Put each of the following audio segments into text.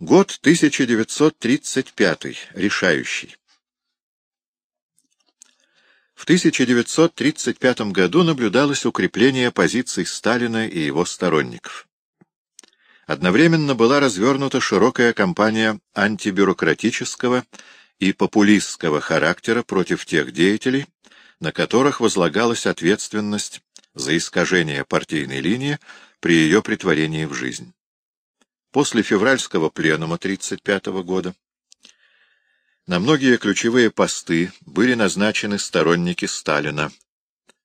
Год 1935, решающий. В 1935 году наблюдалось укрепление позиций Сталина и его сторонников. Одновременно была развернута широкая кампания антибюрократического и популистского характера против тех деятелей, на которых возлагалась ответственность за искажение партийной линии при ее притворении в жизнь. После февральского пленума 1935 года на многие ключевые посты были назначены сторонники Сталина.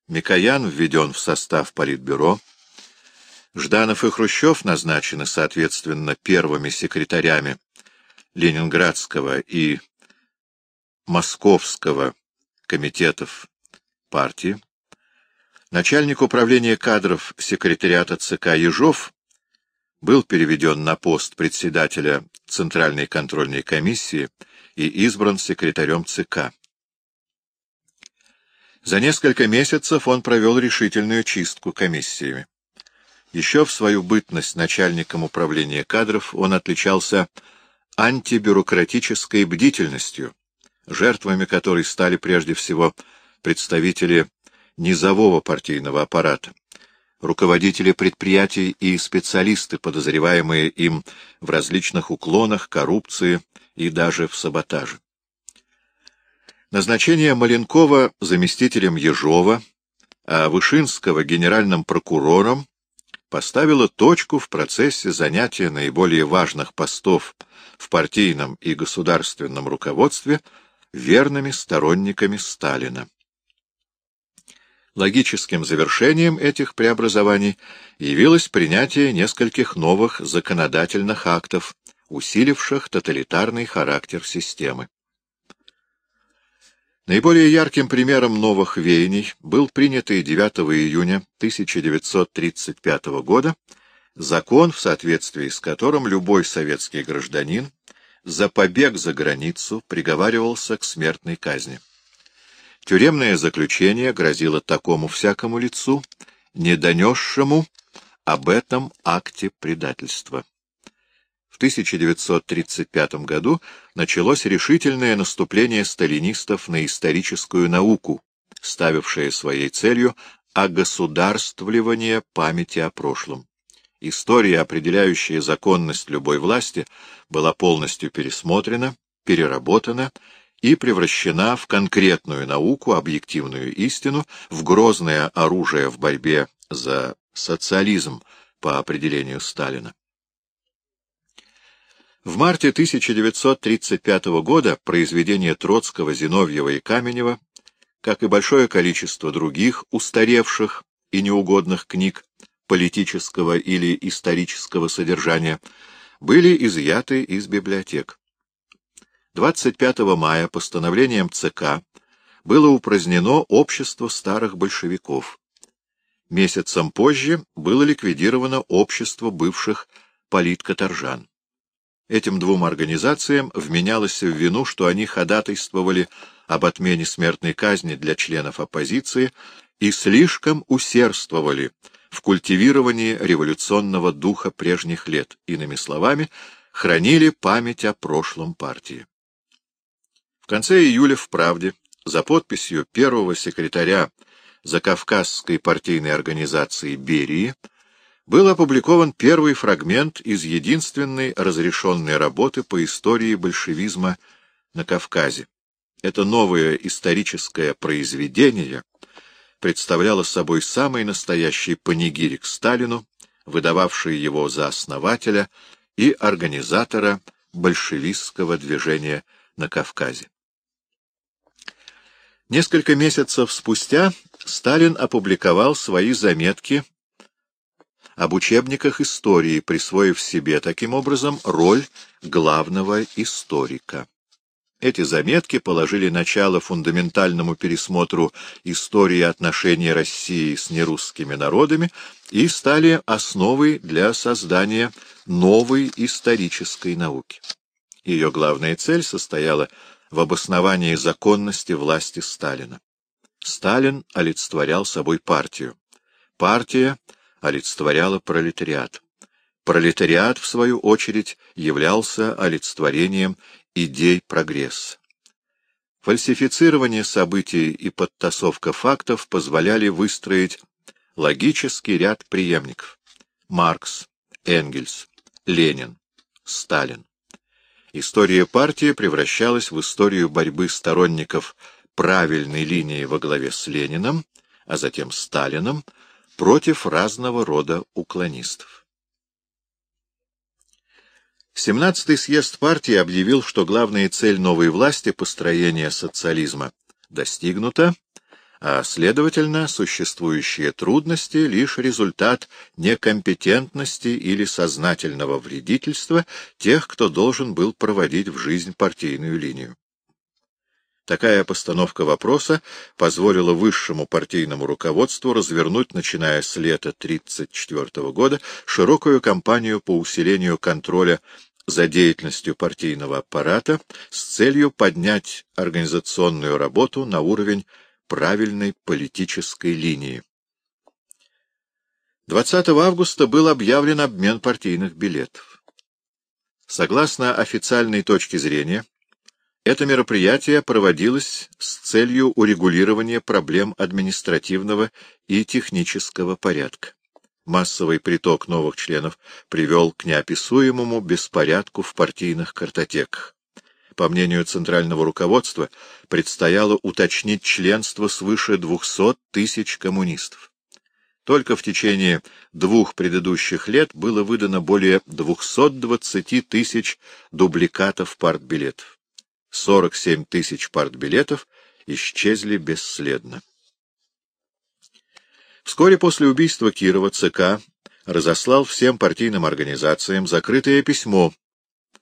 Микоян введен в состав Политбюро, Жданов и Хрущев назначены, соответственно, первыми секретарями Ленинградского и Московского комитетов партии. Начальник управления кадров секретариата ЦК Ежов был переведен на пост председателя Центральной контрольной комиссии и избран секретарем ЦК. За несколько месяцев он провел решительную чистку комиссиями. Еще в свою бытность начальником управления кадров он отличался антибюрократической бдительностью, жертвами которой стали прежде всего представители низового партийного аппарата, руководители предприятий и специалисты, подозреваемые им в различных уклонах, коррупции и даже в саботаже. Назначение Маленкова заместителем Ежова, а Вышинского генеральным прокурором поставила точку в процессе занятия наиболее важных постов в партийном и государственном руководстве верными сторонниками Сталина. Логическим завершением этих преобразований явилось принятие нескольких новых законодательных актов, усиливших тоталитарный характер системы. Наиболее ярким примером новых веяний был принятый 9 июня 1935 года закон, в соответствии с которым любой советский гражданин за побег за границу приговаривался к смертной казни. Тюремное заключение грозило такому всякому лицу, не донесшему об этом акте предательства. 1935 году началось решительное наступление сталинистов на историческую науку, ставившее своей целью огосударствливание памяти о прошлом. История, определяющая законность любой власти, была полностью пересмотрена, переработана и превращена в конкретную науку, объективную истину, в грозное оружие в борьбе за социализм по определению Сталина. В марте 1935 года произведения Троцкого, Зиновьева и Каменева, как и большое количество других устаревших и неугодных книг политического или исторического содержания, были изъяты из библиотек. 25 мая постановлением ЦК было упразднено общество старых большевиков. Месяцем позже было ликвидировано общество бывших политкоторжан. Этим двум организациям вменялось в вину, что они ходатайствовали об отмене смертной казни для членов оппозиции и слишком усердствовали в культивировании революционного духа прежних лет, иными словами, хранили память о прошлом партии. Конце июля в «Правде» за подписью первого секретаря Закавказской партийной организации «Берии» был опубликован первый фрагмент из единственной разрешенной работы по истории большевизма на Кавказе. Это новое историческое произведение представляло собой самый настоящий панигирик Сталину, выдававший его за основателя и организатора большевистского движения на Кавказе. Несколько месяцев спустя Сталин опубликовал свои заметки об учебниках истории, присвоив себе таким образом роль главного историка. Эти заметки положили начало фундаментальному пересмотру истории отношений России с нерусскими народами и стали основой для создания новой исторической науки. Ее главная цель состояла в обосновании законности власти Сталина. Сталин олицетворял собой партию. Партия олицетворяла пролетариат. Пролетариат, в свою очередь, являлся олицетворением идей прогресса. Фальсифицирование событий и подтасовка фактов позволяли выстроить логический ряд преемников. Маркс, Энгельс, Ленин, Сталин. История партии превращалась в историю борьбы сторонников правильной линии во главе с Лениным, а затем Сталином, против разного рода уклонистов. 17-й съезд партии объявил, что главная цель новой власти — построение социализма — достигнута, а, следовательно, существующие трудности — лишь результат некомпетентности или сознательного вредительства тех, кто должен был проводить в жизнь партийную линию. Такая постановка вопроса позволила высшему партийному руководству развернуть, начиная с лета 1934 года, широкую кампанию по усилению контроля за деятельностью партийного аппарата с целью поднять организационную работу на уровень правильной политической линии. 20 августа был объявлен обмен партийных билетов. Согласно официальной точке зрения, это мероприятие проводилось с целью урегулирования проблем административного и технического порядка. Массовый приток новых членов привел к неописуемому беспорядку в партийных картотеках. По мнению центрального руководства, предстояло уточнить членство свыше 200 тысяч коммунистов. Только в течение двух предыдущих лет было выдано более 220 тысяч дубликатов партбилетов. 47 тысяч партбилетов исчезли бесследно. Вскоре после убийства Кирова ЦК разослал всем партийным организациям закрытое письмо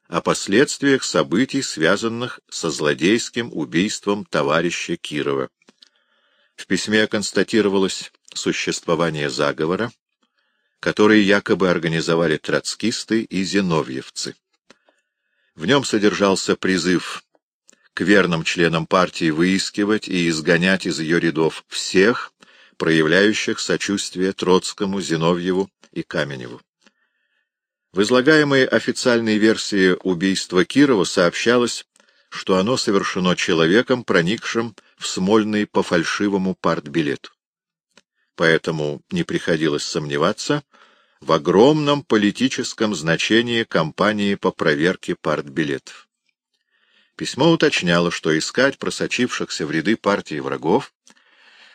о последствиях событий, связанных со злодейским убийством товарища Кирова. В письме констатировалось существование заговора, который якобы организовали троцкисты и зиновьевцы. В нем содержался призыв к верным членам партии выискивать и изгонять из ее рядов всех, проявляющих сочувствие Троцкому, Зиновьеву и Каменеву. В излагаемой официальной версии убийства Кирова сообщалось, что оно совершено человеком, проникшим в Смольный по фальшивому партбилету. Поэтому не приходилось сомневаться в огромном политическом значении кампании по проверке партбилетов. Письмо уточняло, что искать просочившихся в ряды партии врагов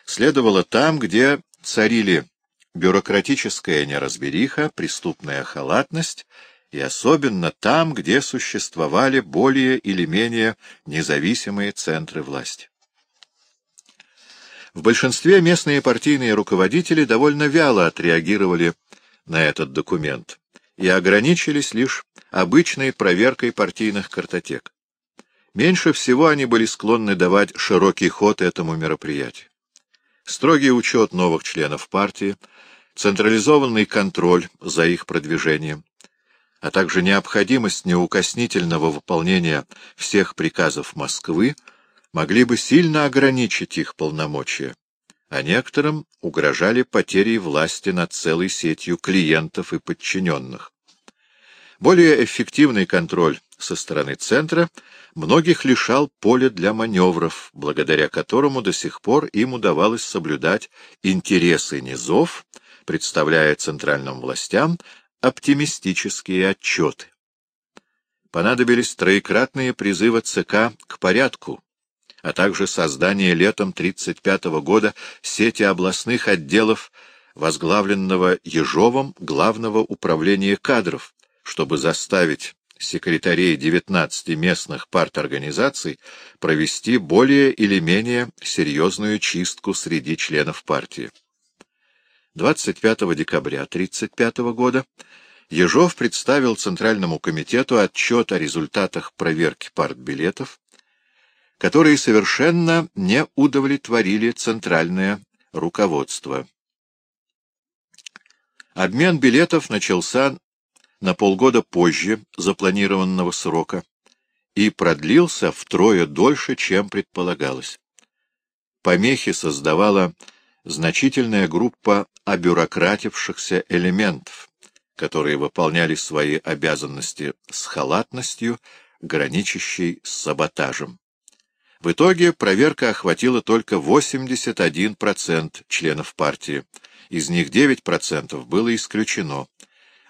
следовало там, где царили бюрократическая неразбериха, преступная халатность и особенно там, где существовали более или менее независимые центры власти. В большинстве местные партийные руководители довольно вяло отреагировали на этот документ и ограничились лишь обычной проверкой партийных картотек. Меньше всего они были склонны давать широкий ход этому мероприятию. Строгий учет новых членов партии, централизованный контроль за их продвижением, а также необходимость неукоснительного выполнения всех приказов Москвы могли бы сильно ограничить их полномочия, а некоторым угрожали потерей власти над целой сетью клиентов и подчиненных. Более эффективный контроль со стороны центра многих лишал поля для маневров, благодаря которому до сих пор им удавалось соблюдать интересы низов, представляя центральным властям оптимистические отчеты. Понадобились троекратные призывы ЦК к порядку, а также создание летом 1935 года сети областных отделов, возглавленного Ежовым Главного управления кадров, чтобы заставить секретарей 19 местных парторганизаций провести более или менее серьезную чистку среди членов партии. 25 декабря 1935 года Ежов представил Центральному комитету отчет о результатах проверки партбилетов, которые совершенно не удовлетворили Центральное руководство. Обмен билетов начался на полгода позже запланированного срока и продлился втрое дольше, чем предполагалось. Помехи создавала значительная группа обюрократившихся элементов, которые выполняли свои обязанности с халатностью, граничащей с саботажем. В итоге проверка охватила только 81% членов партии, из них 9% было исключено.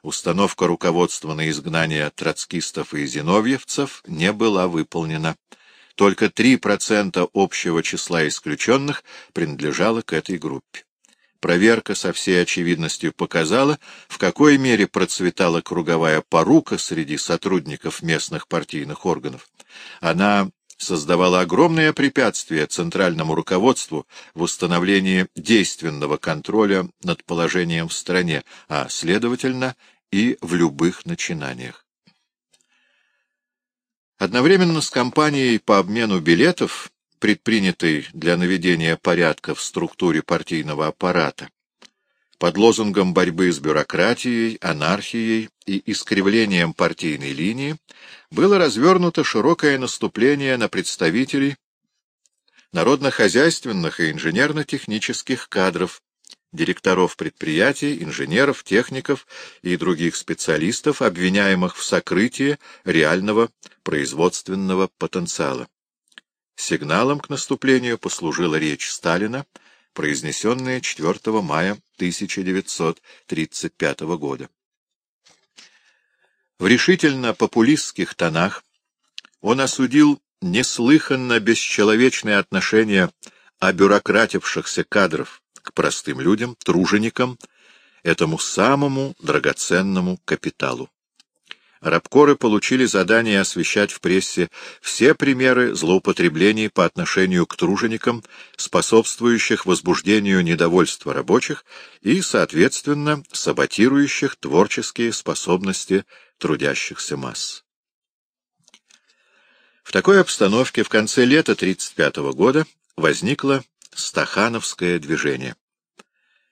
Установка руководства на изгнание троцкистов и зиновьевцев не была выполнена. Только 3% общего числа исключенных принадлежало к этой группе. Проверка со всей очевидностью показала, в какой мере процветала круговая порука среди сотрудников местных партийных органов. Она создавала огромное препятствие центральному руководству в установлении действенного контроля над положением в стране, а, следовательно, и в любых начинаниях. Одновременно с кампанией по обмену билетов предпринятой для наведения порядка в структуре партийного аппарата, под лозунгом борьбы с бюрократией, анархией и искривлением партийной линии, было развернуто широкое наступление на представителей народно-хозяйственных и инженерно-технических кадров, директоров предприятий, инженеров, техников и других специалистов, обвиняемых в сокрытии реального производственного потенциала. Сигналом к наступлению послужила речь Сталина, произнесенная 4 мая 1935 года. В решительно популистских тонах он осудил неслыханно бесчеловечное отношение обюрократившихся кадров к простым людям, труженикам, этому самому драгоценному капиталу. Рабкоры получили задание освещать в прессе все примеры злоупотреблений по отношению к труженикам, способствующих возбуждению недовольства рабочих и, соответственно, саботирующих творческие способности трудящихся масс. В такой обстановке в конце лета 1935 года возникло Стахановское движение.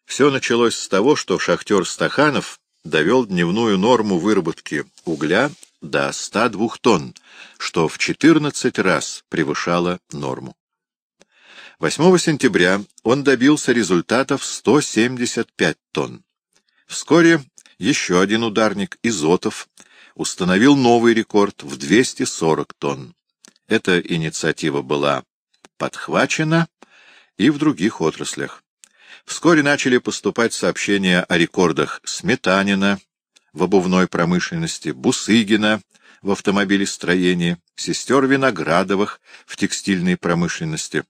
Все началось с того, что шахтер Стаханов довел дневную норму выработки угля до 102 тонн, что в 14 раз превышало норму. 8 сентября он добился результатов 175 тонн. Вскоре еще один ударник, Изотов, установил новый рекорд в 240 тонн. Эта инициатива была подхвачена и в других отраслях. Вскоре начали поступать сообщения о рекордах Сметанина в обувной промышленности, Бусыгина в автомобилестроении, сестер Виноградовых в текстильной промышленности.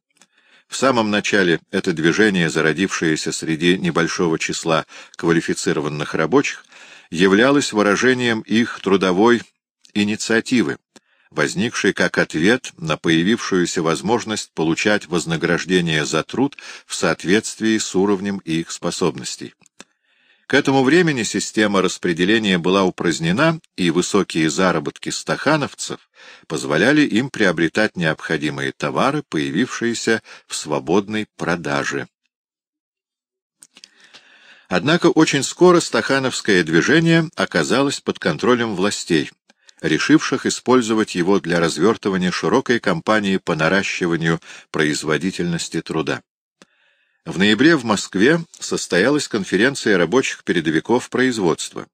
В самом начале это движение, зародившееся среди небольшого числа квалифицированных рабочих, являлось выражением их трудовой инициативы, возникший как ответ на появившуюся возможность получать вознаграждение за труд в соответствии с уровнем их способностей. К этому времени система распределения была упразднена, и высокие заработки стахановцев позволяли им приобретать необходимые товары, появившиеся в свободной продаже. Однако очень скоро стахановское движение оказалось под контролем властей, решивших использовать его для развертывания широкой кампании по наращиванию производительности труда. В ноябре в Москве состоялась конференция рабочих передовиков производства.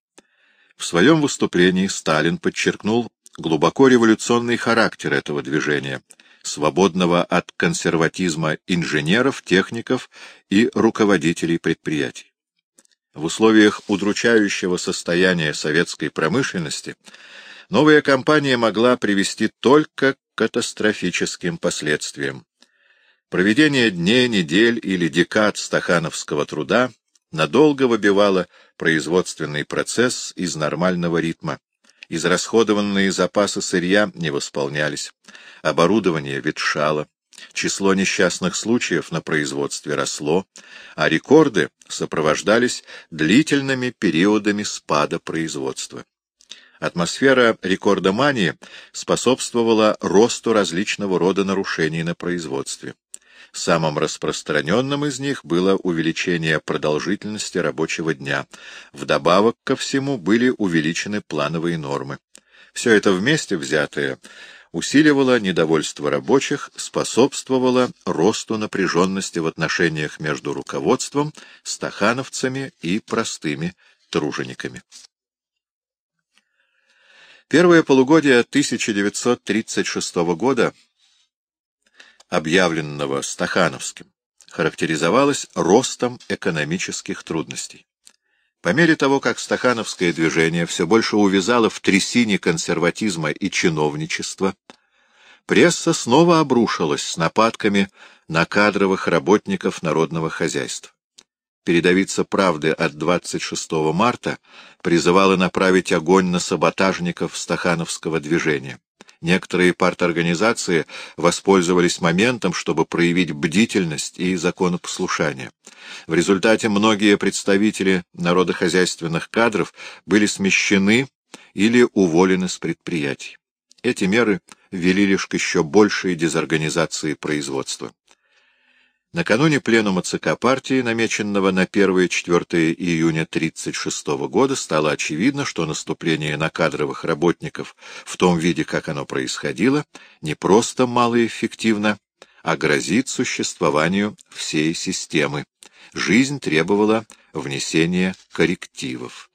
В своем выступлении Сталин подчеркнул глубоко революционный характер этого движения, свободного от консерватизма инженеров, техников и руководителей предприятий. В условиях удручающего состояния советской промышленности новая кампания могла привести только к катастрофическим последствиям. Проведение дней, недель или декад стахановского труда надолго выбивало производственный процесс из нормального ритма. Израсходованные запасы сырья не восполнялись, оборудование ветшало, число несчастных случаев на производстве росло, а рекорды сопровождались длительными периодами спада производства. Атмосфера рекордомании способствовала росту различного рода нарушений на производстве. Самым распространенным из них было увеличение продолжительности рабочего дня. Вдобавок ко всему были увеличены плановые нормы. Все это вместе взятое усиливало недовольство рабочих, способствовало росту напряженности в отношениях между руководством, стахановцами и простыми тружениками. Первое полугодие 1936 года, объявленного Стахановским, характеризовалось ростом экономических трудностей. По мере того, как стахановское движение все больше увязало в трясине консерватизма и чиновничества, пресса снова обрушилась с нападками на кадровых работников народного хозяйства. Передовица «Правды» от 26 марта призывала направить огонь на саботажников стахановского движения. Некоторые парторганизации воспользовались моментом, чтобы проявить бдительность и законопослушание. В результате многие представители народохозяйственных кадров были смещены или уволены с предприятий. Эти меры вели лишь к еще большей дезорганизации производства. Накануне пленума ЦК партии, намеченного на 1-4 июня 1936 года, стало очевидно, что наступление на кадровых работников в том виде, как оно происходило, не просто малоэффективно, а грозит существованию всей системы. Жизнь требовала внесения коррективов.